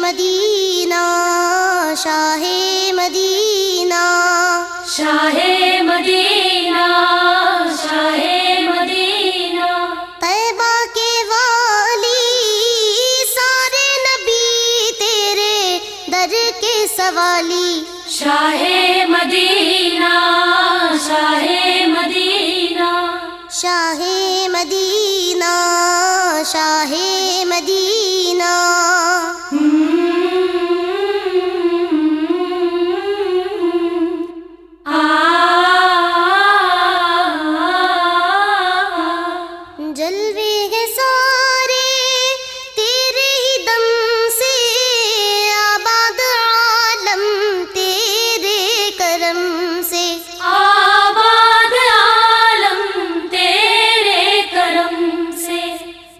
مدینہ شاہ مدینہ۔ شاہ مدینہ شاہ مدینہ۔ طیبہ کے والی سارے نبی تیرے در کے سوالی۔ شاہ مدینہ شاہ مدینہ۔ شاہ مدینہ شاہ مدینہ۔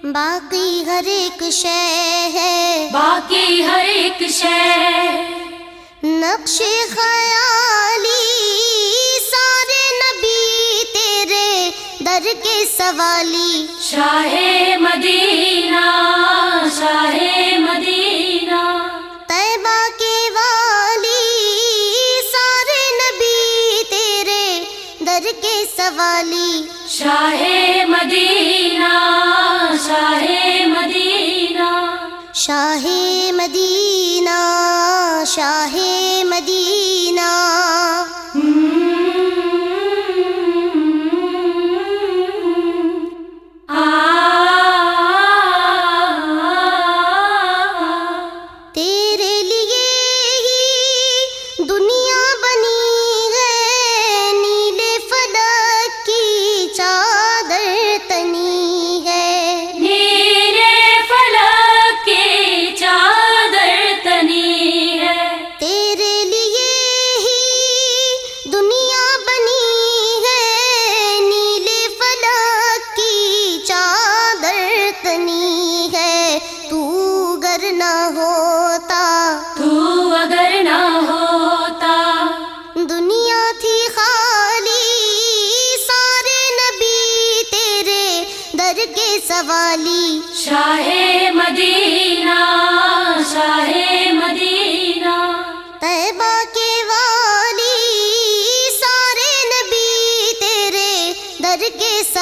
باقی ہر ایک شے ہے۔ باقی ہر ایک شے۔ نقش خیالی در کے سوالی۔ شاہ مدینہ شاہ مدینہ۔ طیبہ کے والی سارے نبی تیرے در کے سوالی۔ شاہ مدینہ شاہ مدینہ۔ شاہ مدینہ شاہ مدینہ۔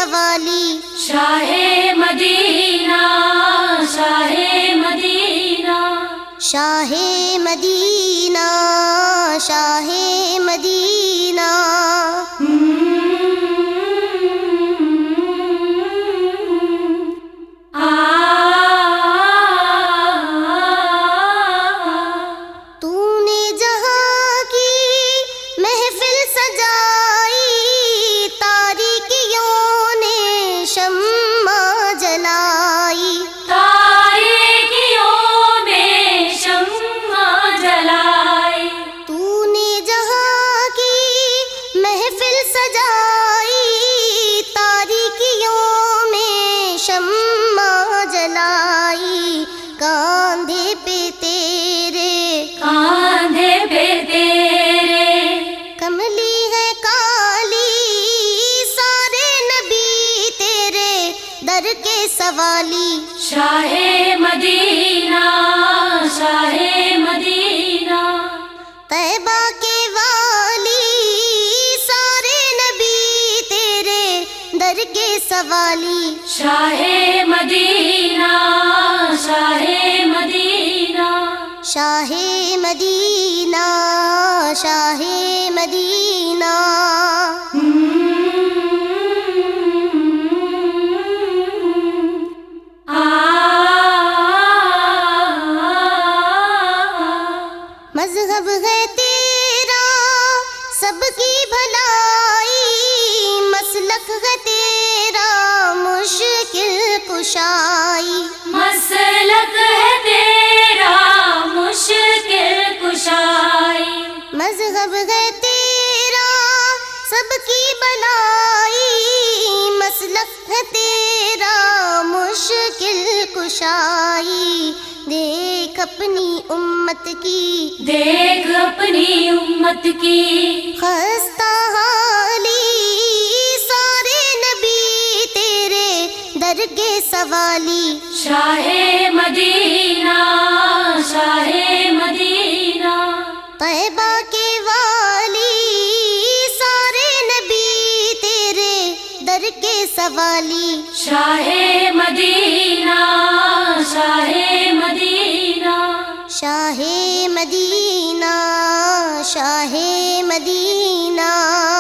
کے سوالی شاہ مدینہ شاہ مدینہ۔ شاہ مدینہ شاہ شمع جلائی کاندھے پہ تیرے۔ کاندھے پہ تیرے۔ کملی ہے کالی سارے نبی تیرے۔ در کے سوالی۔ شاہ مدینہ شاہ مدینہ۔ در کے سوالی۔ شاہ مدینہ شاہ مدینہ۔ شاہ مدینہ شاہ مدینہ۔ مذہب ہے تیرا سب کی بھلائی ہے تیرا مشکل کشائی۔ مسلک ہے تیرا مشکل کشائی۔ مذہب ہے تیرا سب کی بلائی مسلک ہے تیرا مشکل کشائی۔ دیکھ اپنی امت کی۔ دیکھ اپنی امت کی۔ خستہ سوالی۔ شاہ مدینہ شاہ مدینہ۔ طیبہ کے والی سارے نبی تیرے در کے سوالی۔ شاہ مدینہ شاہ مدینہ۔ شاہ مدینہ شاہ مدینہ۔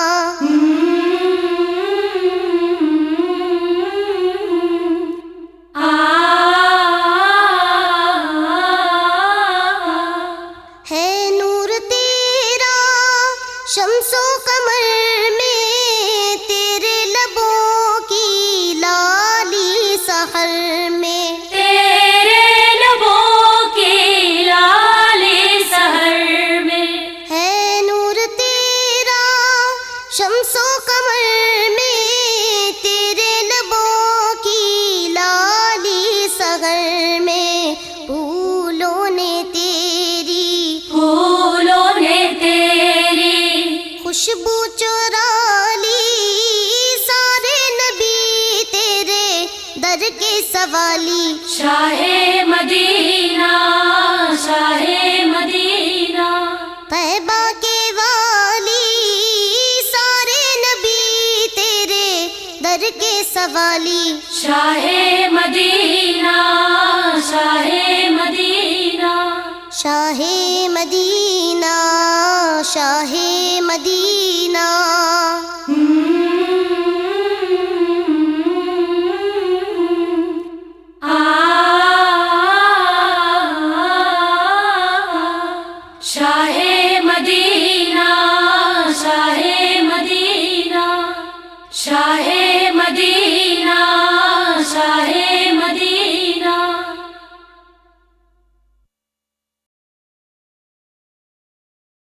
در کے سوالی۔ شاہ مدینہ شاہ مدینہ۔ طیبہ کے والی سارے نبی تیرے در کے سوالی۔ شاہ مدینہ شاہ مدینہ۔ شاہ مدینہ شاہ مدینہ۔